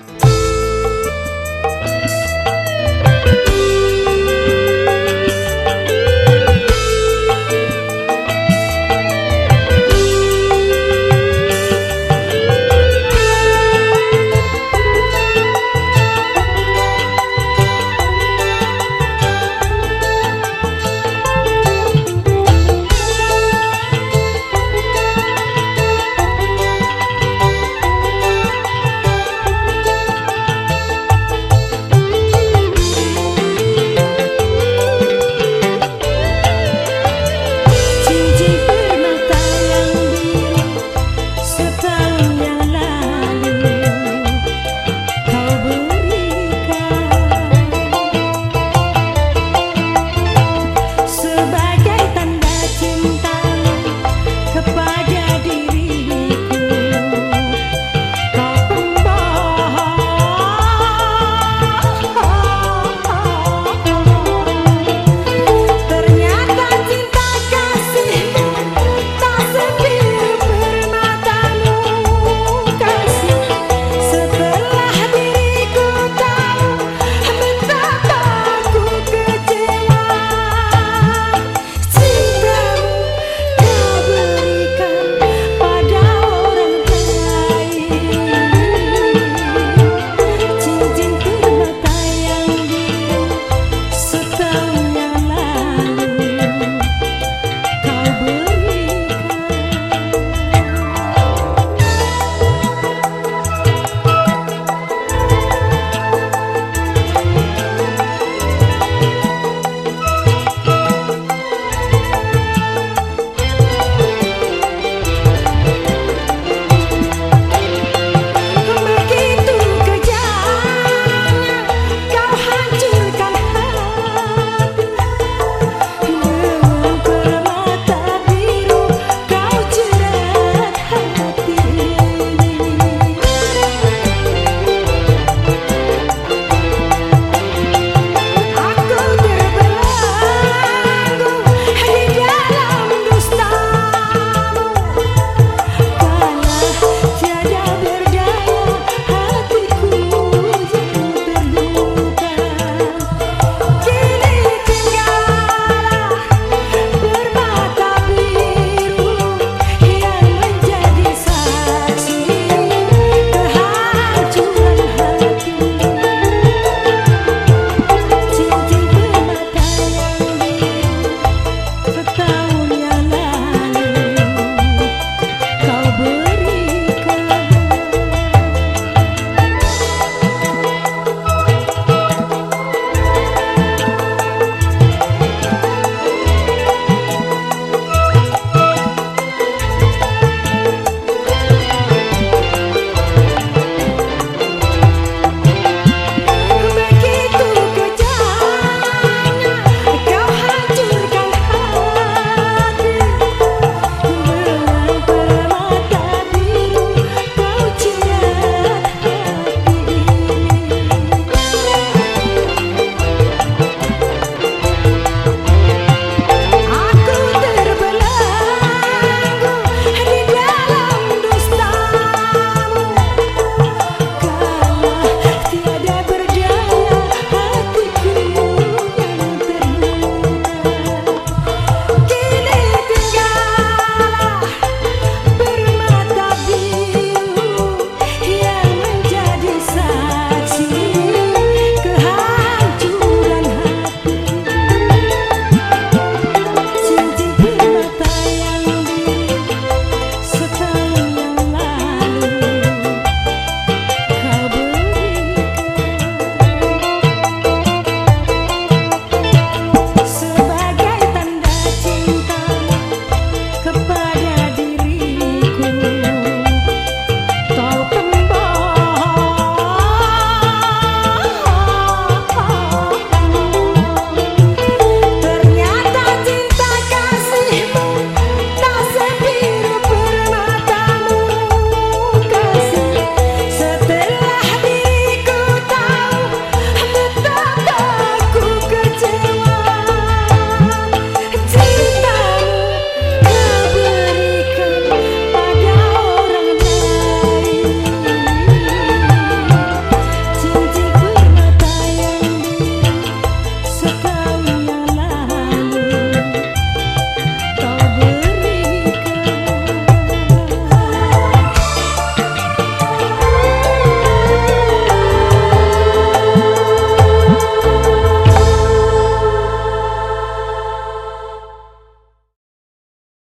Oh.